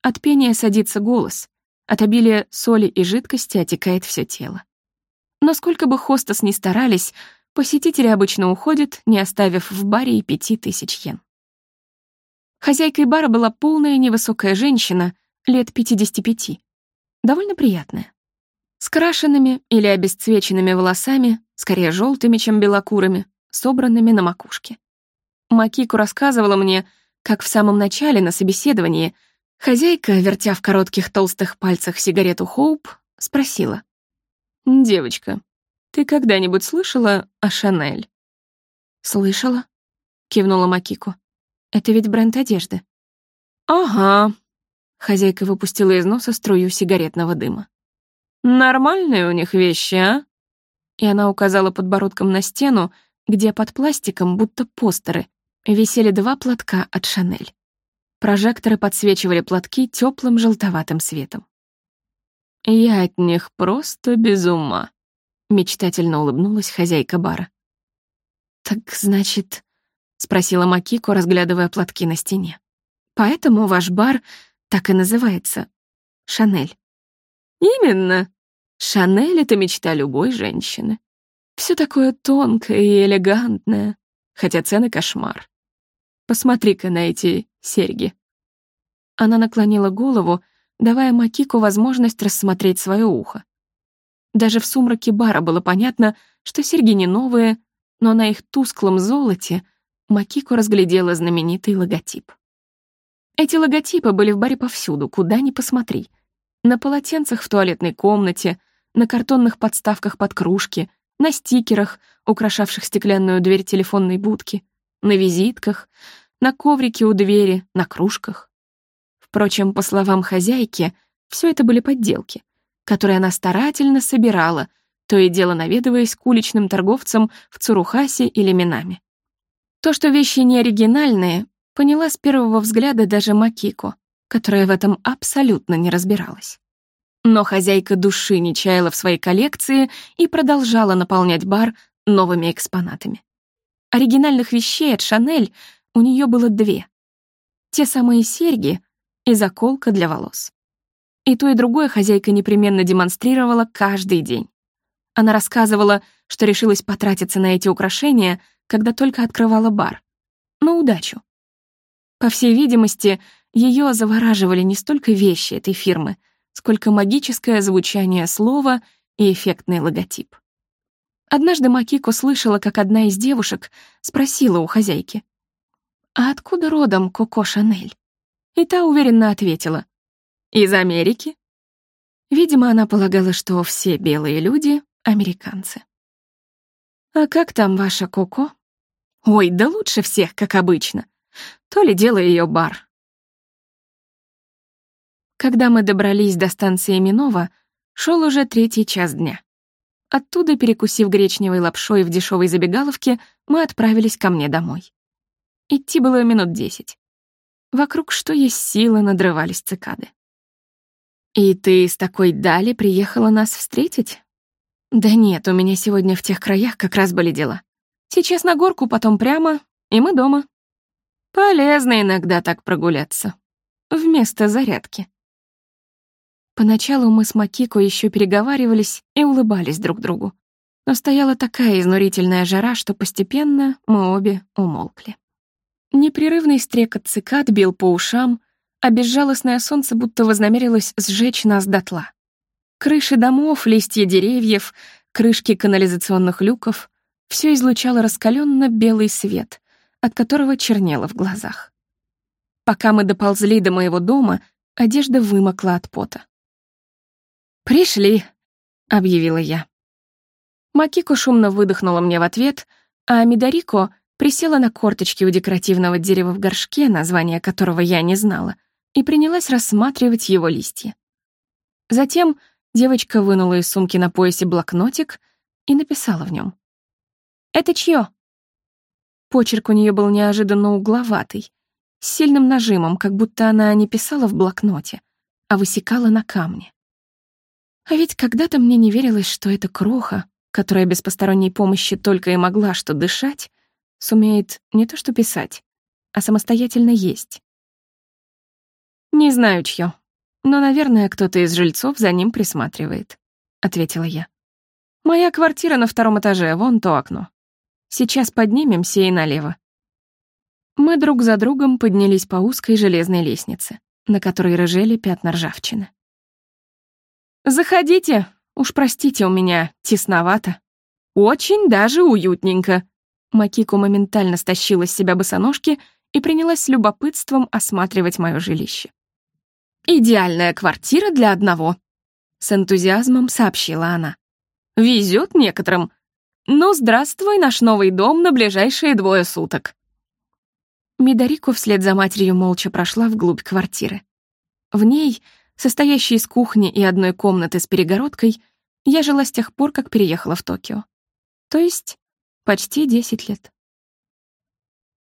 От пения садится голос, от обилия соли и жидкости отекает все тело. Но сколько бы хостес ни старались, посетители обычно уходят, не оставив в баре и пяти тысяч йен. Хозяйкой бара была полная невысокая женщина, лет 55. Довольно приятная. С крашенными или обесцвеченными волосами, скорее желтыми, чем белокурыми, собранными на макушке. Макику рассказывала мне, как в самом начале на собеседовании хозяйка, вертя в коротких толстых пальцах сигарету Хоуп, спросила. «Девочка, ты когда-нибудь слышала о Шанель?» «Слышала», — кивнула Макико. «Это ведь бренд одежды». «Ага», — хозяйка выпустила из носа струю сигаретного дыма. «Нормальные у них вещи, а?» И она указала подбородком на стену, где под пластиком, будто постеры, висели два платка от Шанель. Прожекторы подсвечивали платки теплым желтоватым светом. «Я от них просто без ума», — мечтательно улыбнулась хозяйка бара. «Так значит...» — спросила Макико, разглядывая платки на стене. «Поэтому ваш бар так и называется. Шанель». «Именно. Шанель — это мечта любой женщины. Все такое тонкое и элегантное, хотя цены кошмар. Посмотри-ка на эти серьги». Она наклонила голову, давая Макику возможность рассмотреть свое ухо. Даже в сумраке бара было понятно, что серьги не новые, но на их тусклом золоте Макико разглядела знаменитый логотип. Эти логотипы были в баре повсюду, куда ни посмотри. На полотенцах в туалетной комнате, на картонных подставках под кружки, на стикерах, украшавших стеклянную дверь телефонной будки, на визитках, на коврике у двери, на кружках. Впрочем, по словам хозяйки, все это были подделки, которые она старательно собирала, то и дело наведываясь к уличным торговцам в Цурухасе или Минами. То, что вещи не оригинальные, поняла с первого взгляда даже Макико, которая в этом абсолютно не разбиралась. Но хозяйка души не чаяла в своей коллекции и продолжала наполнять бар новыми экспонатами. Оригинальных вещей от Шанель у нее было две. Те самые серьги, и заколка для волос. И то, и другое хозяйка непременно демонстрировала каждый день. Она рассказывала, что решилась потратиться на эти украшения, когда только открывала бар. На удачу. По всей видимости, ее завораживали не столько вещи этой фирмы, сколько магическое звучание слова и эффектный логотип. Однажды Макико слышала, как одна из девушек спросила у хозяйки, «А откуда родом Коко Шанель?» И та уверенно ответила. «Из Америки?» Видимо, она полагала, что все белые люди — американцы. «А как там ваша Коко?» «Ой, да лучше всех, как обычно. То ли дело ее бар». Когда мы добрались до станции Минова, шел уже третий час дня. Оттуда, перекусив гречневой лапшой в дешевой забегаловке, мы отправились ко мне домой. Идти было минут десять. Вокруг что есть силы надрывались цикады. «И ты с такой дали приехала нас встретить?» «Да нет, у меня сегодня в тех краях как раз были дела. Сейчас на горку, потом прямо, и мы дома. Полезно иногда так прогуляться. Вместо зарядки». Поначалу мы с Макико еще переговаривались и улыбались друг другу. Но стояла такая изнурительная жара, что постепенно мы обе умолкли. Непрерывный стрекот цикад бил по ушам, а безжалостное солнце будто вознамерилось сжечь нас дотла. Крыши домов, листья деревьев, крышки канализационных люков — все излучало раскаленно белый свет, от которого чернело в глазах. Пока мы доползли до моего дома, одежда вымокла от пота. «Пришли», — объявила я. Макико шумно выдохнула мне в ответ, а Мидарико присела на корточки у декоративного дерева в горшке, название которого я не знала, и принялась рассматривать его листья. Затем девочка вынула из сумки на поясе блокнотик и написала в нем. «Это чье?» Почерк у нее был неожиданно угловатый, с сильным нажимом, как будто она не писала в блокноте, а высекала на камне. А ведь когда-то мне не верилось, что эта кроха, которая без посторонней помощи только и могла что дышать, сумеет не то что писать, а самостоятельно есть. «Не знаю, чье, но, наверное, кто-то из жильцов за ним присматривает», — ответила я. «Моя квартира на втором этаже, вон то окно. Сейчас поднимемся и налево». Мы друг за другом поднялись по узкой железной лестнице, на которой рыжели пятна ржавчины. «Заходите, уж простите, у меня тесновато. Очень даже уютненько». Макико моментально стащила с себя босоножки и принялась с любопытством осматривать мое жилище. «Идеальная квартира для одного», — с энтузиазмом сообщила она. «Везет некоторым. Ну, здравствуй, наш новый дом на ближайшие двое суток». Мидарико вслед за матерью молча прошла вглубь квартиры. В ней, состоящей из кухни и одной комнаты с перегородкой, я жила с тех пор, как переехала в Токио. То есть почти 10 лет.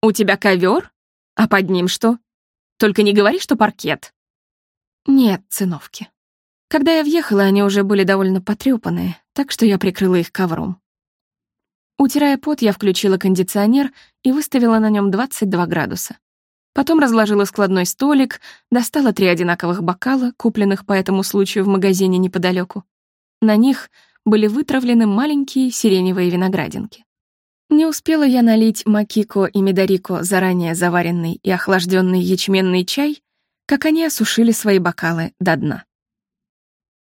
«У тебя ковер? А под ним что? Только не говори, что паркет», нет, циновки. Когда я въехала, они уже были довольно потрёпанные, так что я прикрыла их ковром. Утирая пот, я включила кондиционер и выставила на нем 22 градуса. Потом разложила складной столик, достала три одинаковых бокала, купленных по этому случаю в магазине неподалеку. На них были вытравлены маленькие сиреневые виноградинки. Не успела я налить макико и медорико заранее заваренный и охлажденный ячменный чай, как они осушили свои бокалы до дна.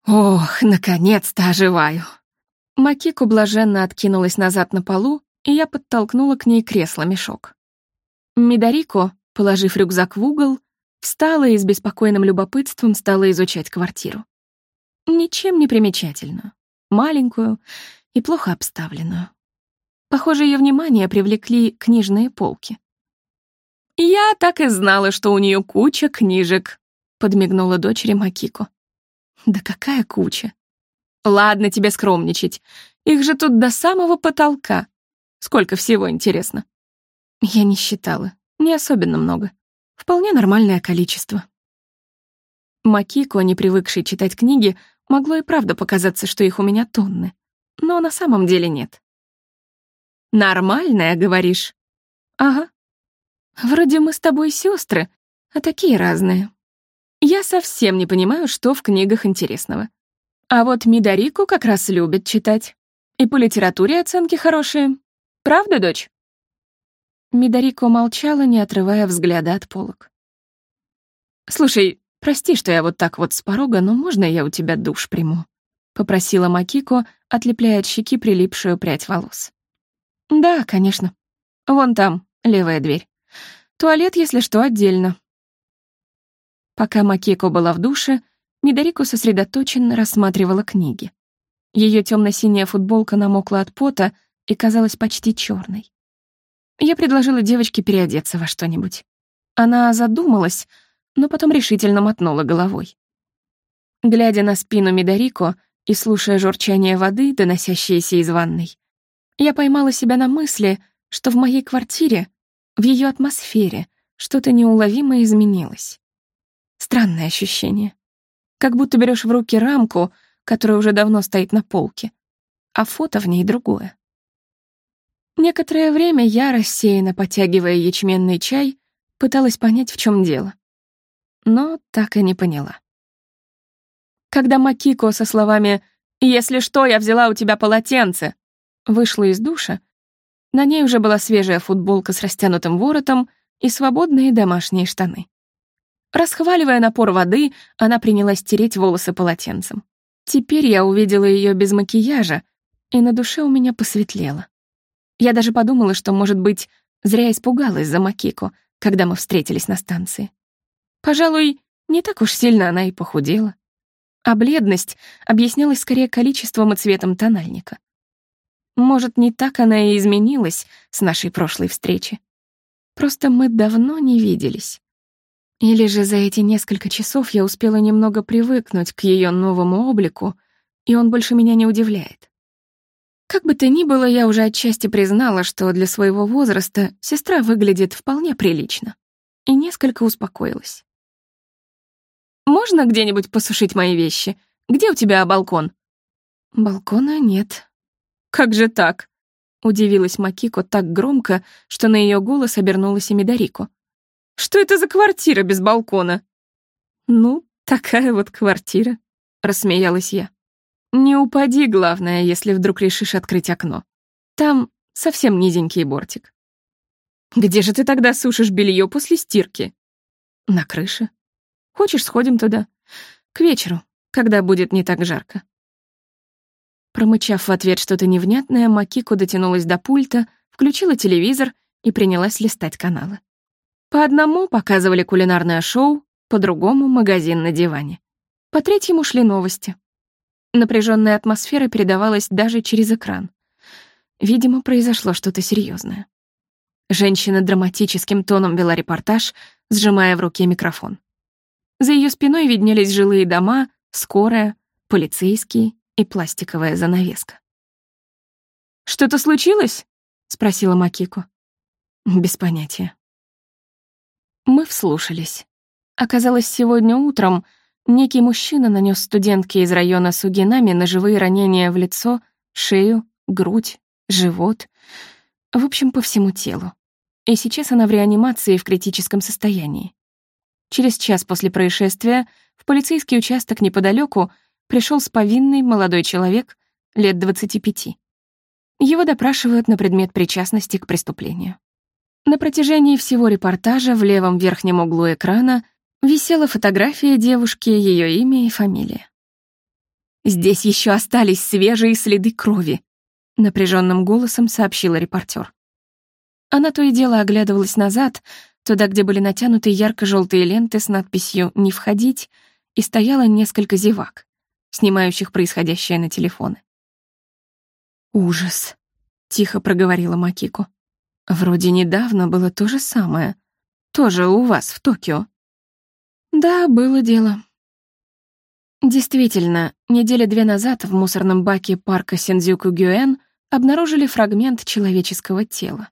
«Ох, наконец-то оживаю!» Макику блаженно откинулась назад на полу, и я подтолкнула к ней кресло-мешок. Мидарико, положив рюкзак в угол, встала и с беспокойным любопытством стала изучать квартиру. Ничем не примечательную, маленькую и плохо обставленную. Похоже, ее внимание привлекли книжные полки. «Я так и знала, что у нее куча книжек», — подмигнула дочери Макико. «Да какая куча? Ладно тебе скромничать. Их же тут до самого потолка. Сколько всего, интересно?» Я не считала. Не особенно много. Вполне нормальное количество. Макико, не привыкший читать книги, могло и правда показаться, что их у меня тонны. Но на самом деле нет. «Нормальное, говоришь?» «Ага. Вроде мы с тобой сестры, а такие разные. Я совсем не понимаю, что в книгах интересного. А вот Мидарику как раз любит читать. И по литературе оценки хорошие. Правда, дочь?» Мидарико молчала, не отрывая взгляда от полок. «Слушай, прости, что я вот так вот с порога, но можно я у тебя душ приму?» — попросила Макико, отлепляя от щеки прилипшую прядь волос. «Да, конечно. Вон там, левая дверь. Туалет, если что, отдельно. Пока Макеко была в душе, Мидарико сосредоточенно рассматривала книги. Ее темно-синяя футболка намокла от пота и казалась почти черной. Я предложила девочке переодеться во что-нибудь. Она задумалась, но потом решительно мотнула головой. Глядя на спину Мидарико и слушая журчание воды, доносящееся из ванной, я поймала себя на мысли, что в моей квартире в ее атмосфере что-то неуловимо изменилось. Странное ощущение. Как будто берешь в руки рамку, которая уже давно стоит на полке, а фото в ней другое. Некоторое время я, рассеянно потягивая ячменный чай, пыталась понять, в чем дело. Но так и не поняла. Когда Макико со словами «Если что, я взяла у тебя полотенце», вышла из душа, на ней уже была свежая футболка с растянутым воротом и свободные домашние штаны. Расхваливая напор воды, она принялась тереть волосы полотенцем. Теперь я увидела ее без макияжа, и на душе у меня посветлело. Я даже подумала, что, может быть, зря испугалась за Макико, когда мы встретились на станции. Пожалуй, не так уж сильно она и похудела. А бледность объяснялась скорее количеством и цветом тональника. Может, не так она и изменилась с нашей прошлой встречи. Просто мы давно не виделись. Или же за эти несколько часов я успела немного привыкнуть к ее новому облику, и он больше меня не удивляет. Как бы то ни было, я уже отчасти признала, что для своего возраста сестра выглядит вполне прилично, и несколько успокоилась. «Можно где-нибудь посушить мои вещи? Где у тебя балкон?» «Балкона нет». «Как же так?» — удивилась Макико так громко, что на ее голос обернулась и Мидарико. «Что это за квартира без балкона?» «Ну, такая вот квартира», — рассмеялась я. Не упади, главное, если вдруг решишь открыть окно. Там совсем низенький бортик. Где же ты тогда сушишь белье после стирки? На крыше. Хочешь, сходим туда? К вечеру, когда будет не так жарко. Промычав в ответ что-то невнятное, Макико дотянулась до пульта, включила телевизор и принялась листать каналы. По одному показывали кулинарное шоу, по другому — магазин на диване. По третьему шли новости. Напряженная атмосфера передавалась даже через экран. Видимо, произошло что-то серьезное. Женщина драматическим тоном вела репортаж, сжимая в руке микрофон. За ее спиной виднелись жилые дома, скорая, полицейские и пластиковая занавеска. «Что-то случилось?» — спросила Макико. «Без понятия». Мы вслушались. Оказалось, сегодня утром — Некий мужчина нанес студентке из района Сугинами ножевые ранения в лицо, шею, грудь, живот, в общем, по всему телу. И сейчас она в реанимации в критическом состоянии. Через час после происшествия в полицейский участок неподалеку пришел с повинной молодой человек лет 25. Его допрашивают на предмет причастности к преступлению. На протяжении всего репортажа в левом верхнем углу экрана Висела фотография девушки, ее имя и фамилия. «Здесь еще остались свежие следы крови», — напряженным голосом сообщила репортер. Она то и дело оглядывалась назад, туда, где были натянуты ярко-желтые ленты с надписью «Не входить», и стояло несколько зевак, снимающих происходящее на телефоны. «Ужас», — тихо проговорила Макико. «Вроде недавно было то же самое. Тоже у вас в Токио». Да, было дело. Действительно, недели две назад в мусорном баке парка Синдзюку-Гюэн обнаружили фрагмент человеческого тела.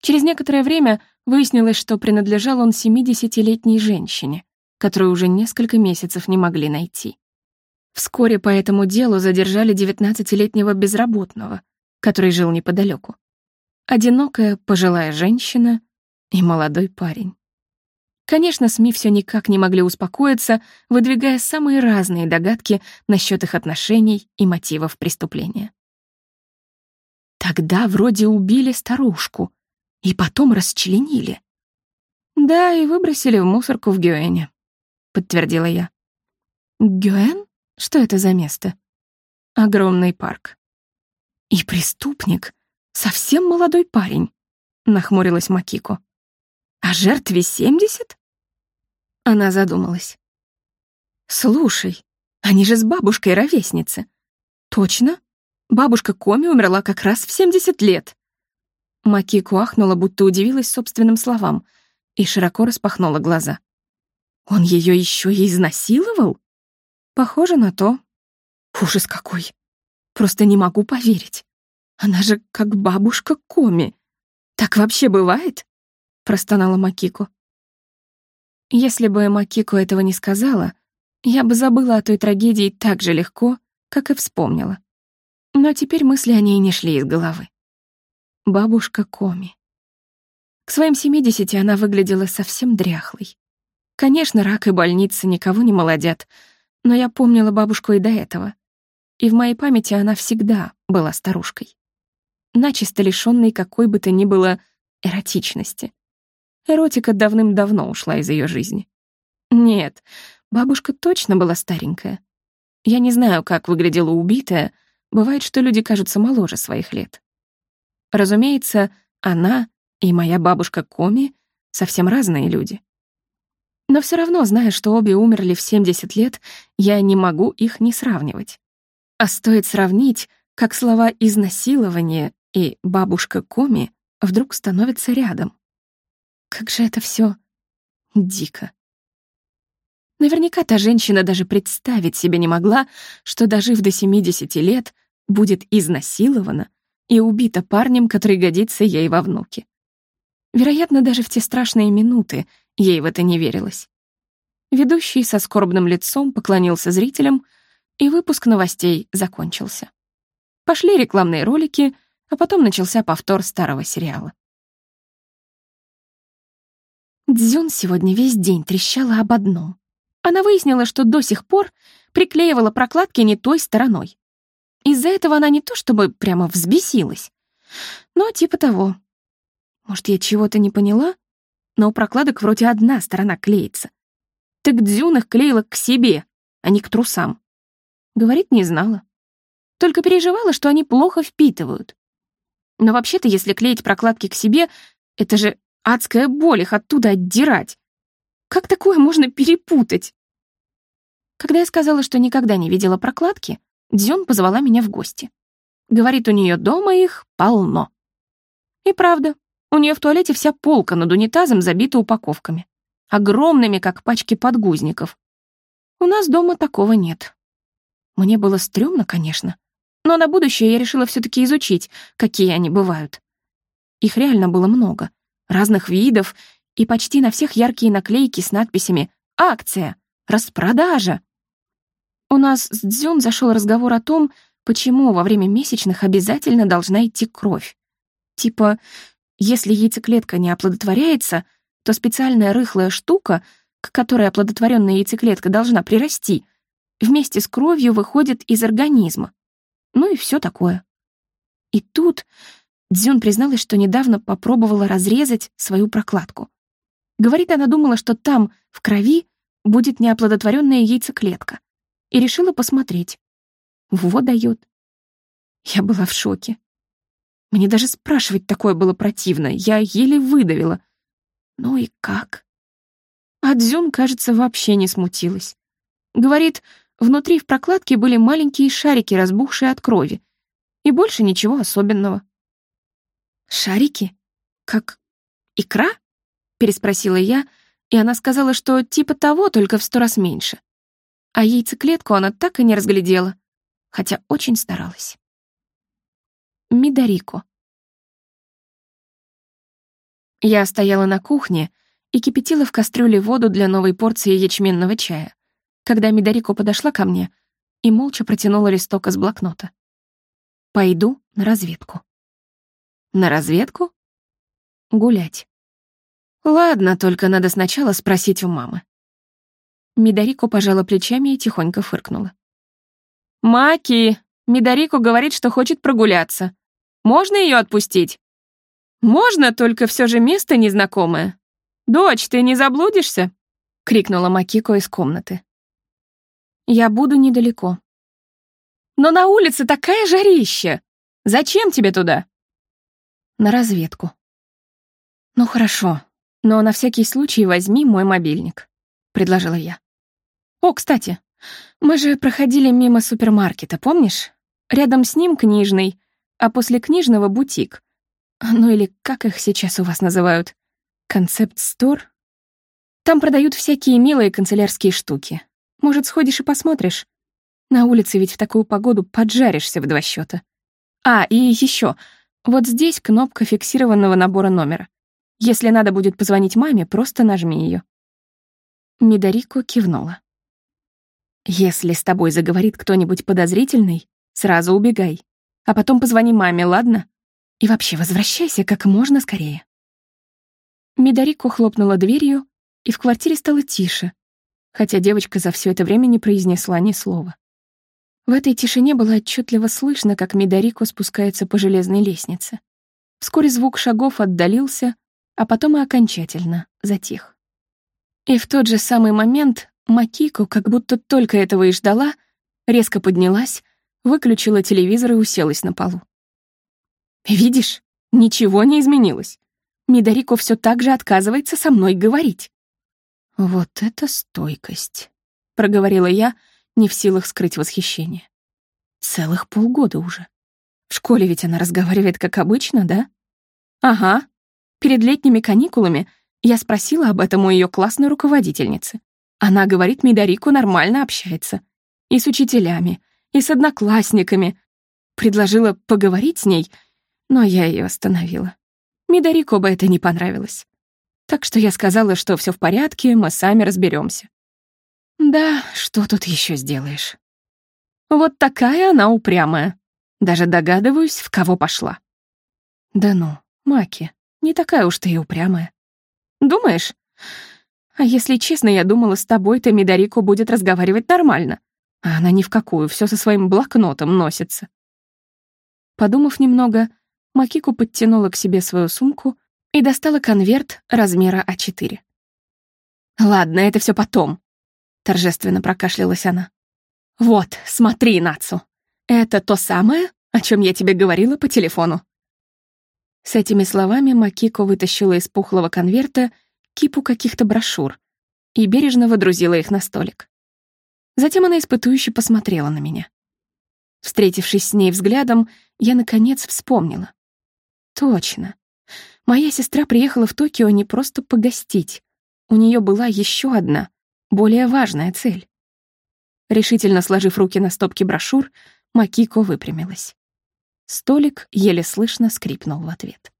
Через некоторое время выяснилось, что принадлежал он 70-летней женщине, которую уже несколько месяцев не могли найти. Вскоре по этому делу задержали 19-летнего безработного, который жил неподалеку. Одинокая пожилая женщина и молодой парень. Конечно, СМИ все никак не могли успокоиться, выдвигая самые разные догадки насчет их отношений и мотивов преступления. Тогда вроде убили старушку и потом расчленили. Да, и выбросили в мусорку в Гюэне, подтвердила я. Гюэн? Что это за место? Огромный парк. И преступник — совсем молодой парень, нахмурилась Макико. А жертве семьдесят? Она задумалась. Слушай, они же с бабушкой ровесницы. Точно? Бабушка Коми умерла как раз в семьдесят лет. Макику ахнула, будто удивилась собственным словам, и широко распахнула глаза. Он ее еще и изнасиловал? Похоже на то. Ужас какой. Просто не могу поверить. Она же как бабушка Коми. Так вообще бывает? простонала Макико. Если бы Макико этого не сказала, я бы забыла о той трагедии так же легко, как и вспомнила. Но теперь мысли о ней не шли из головы. Бабушка Коми. К своим семидесяти она выглядела совсем дряхлой. Конечно, рак и больницы никого не молодят, но я помнила бабушку и до этого. И в моей памяти она всегда была старушкой. Начисто лишённой какой бы то ни было эротичности. Эротика давным-давно ушла из ее жизни. Нет, бабушка точно была старенькая. Я не знаю, как выглядела убитая, бывает, что люди кажутся моложе своих лет. Разумеется, она и моя бабушка Коми совсем разные люди. Но все равно, зная, что обе умерли в 70 лет, я не могу их не сравнивать. А стоит сравнить, как слова «изнасилование» и «бабушка Коми» вдруг становятся рядом. Как же это все дико. Наверняка та женщина даже представить себе не могла, что, дожив до 70 лет, будет изнасилована и убита парнем, который годится ей во внуки. Вероятно, даже в те страшные минуты ей в это не верилось. Ведущий со скорбным лицом поклонился зрителям, и выпуск новостей закончился. Пошли рекламные ролики, а потом начался повтор старого сериала. Дзюн сегодня весь день трещала об одном. Она выяснила, что до сих пор приклеивала прокладки не той стороной. Из-за этого она не то чтобы прямо взбесилась, но типа того. Может, я чего-то не поняла? Но у прокладок вроде одна сторона клеится. Так Дзюн их клеила к себе, а не к трусам. Говорит, не знала. Только переживала, что они плохо впитывают. Но вообще-то, если клеить прокладки к себе, это же адская боль их оттуда отдирать. Как такое можно перепутать? Когда я сказала, что никогда не видела прокладки, Дзюн позвала меня в гости. Говорит, у нее дома их полно. И правда, у нее в туалете вся полка над унитазом забита упаковками. Огромными, как пачки подгузников. У нас дома такого нет. Мне было стрёмно, конечно. Но на будущее я решила все таки изучить, какие они бывают. Их реально было много. Разных видов, и почти на всех яркие наклейки с надписями «Акция», «Распродажа». У нас с Дзюн зашел разговор о том, почему во время месячных обязательно должна идти кровь. Типа, если яйцеклетка не оплодотворяется, то специальная рыхлая штука, к которой оплодотворенная яйцеклетка должна прирасти, вместе с кровью выходит из организма. Ну и все такое. И тут Дзюн призналась, что недавно попробовала разрезать свою прокладку. Говорит, она думала, что там, в крови, будет неоплодотворенная яйцеклетка, и решила посмотреть. Вот дает. Я была в шоке. Мне даже спрашивать такое было противно, я еле выдавила. Ну и как? А Дзюн, кажется, вообще не смутилась. Говорит, внутри в прокладке были маленькие шарики, разбухшие от крови. И больше ничего особенного. «Шарики? Как икра?» — переспросила я, и она сказала, что типа того, только в сто раз меньше. А яйцеклетку она так и не разглядела, хотя очень старалась. Мидарико. Я стояла на кухне и кипятила в кастрюле воду для новой порции ячменного чая, когда Мидарико подошла ко мне и молча протянула листок из блокнота. «Пойду на разведку». «На разведку?» «Гулять». «Ладно, только надо сначала спросить у мамы». Мидарико пожала плечами и тихонько фыркнула. «Маки, Мидарико говорит, что хочет прогуляться. Можно ее отпустить? Можно, только все же место незнакомое. Дочь, ты не заблудишься? крикнула Макико из комнаты. Я буду недалеко. Но на улице такая жарища. Зачем тебе туда? На разведку. Ну хорошо, но на всякий случай возьми мой мобильник, предложила я. О, кстати, мы же проходили мимо супермаркета, помнишь? Рядом с ним книжный, а после книжного — бутик. Ну или как их сейчас у вас называют? Концепт-стор? Там продают всякие милые канцелярские штуки. Может, сходишь и посмотришь? На улице ведь в такую погоду поджаришься в два счета. А, и еще. Вот здесь кнопка фиксированного набора номера. Если надо будет позвонить маме, просто нажми ее. Мидарико кивнула. «Если с тобой заговорит кто-нибудь подозрительный, Сразу убегай. А потом позвони маме, ладно? И вообще возвращайся как можно скорее. Мидарико хлопнула дверью, и в квартире стало тише, хотя девочка за все это время не произнесла ни слова. В этой тишине было отчетливо слышно, как Мидарико спускается по железной лестнице. Вскоре звук шагов отдалился, а потом и окончательно затих. И в тот же самый момент Макико, как будто только этого и ждала, резко поднялась, выключила телевизор и уселась на полу. «Видишь, ничего не изменилось. Мидарико все так же отказывается со мной говорить». «Вот это стойкость», — проговорила я, не в силах скрыть восхищение. «Целых полгода уже. В школе ведь она разговаривает как обычно, да? Ага. Перед летними каникулами я спросила об этом у ее классной руководительницы. Она говорит, Мидарико нормально общается. И с учителями, и с одноклассниками. Предложила поговорить с ней, но я ее остановила. Мидарико бы это не понравилось. Так что я сказала, что все в порядке, мы сами разберемся. Да, что тут еще сделаешь? Вот такая она упрямая. Даже догадываюсь, в кого пошла. Да ну, Маки, не такая уж ты и упрямая. Думаешь? А если честно, я думала, с тобой-то Мидарико будет разговаривать нормально. А она ни в какую, все со своим блокнотом носится. Подумав немного, Макику подтянула к себе свою сумку и достала конверт размера А4. «Ладно, это все потом», — торжественно прокашлялась она. «Вот, смотри, Нацу. Это то самое, о чем я тебе говорила по телефону». С этими словами Макико вытащила из пухлого конверта кипу каких-то брошюр и бережно водрузила их на столик. Затем она испытующе посмотрела на меня. Встретившись с ней взглядом, я, наконец, вспомнила. Точно. Моя сестра приехала в Токио не просто погостить. У нее была еще одна, более важная цель. Решительно сложив руки на стопке брошюр, Макико выпрямилась. Столик еле слышно скрипнул в ответ.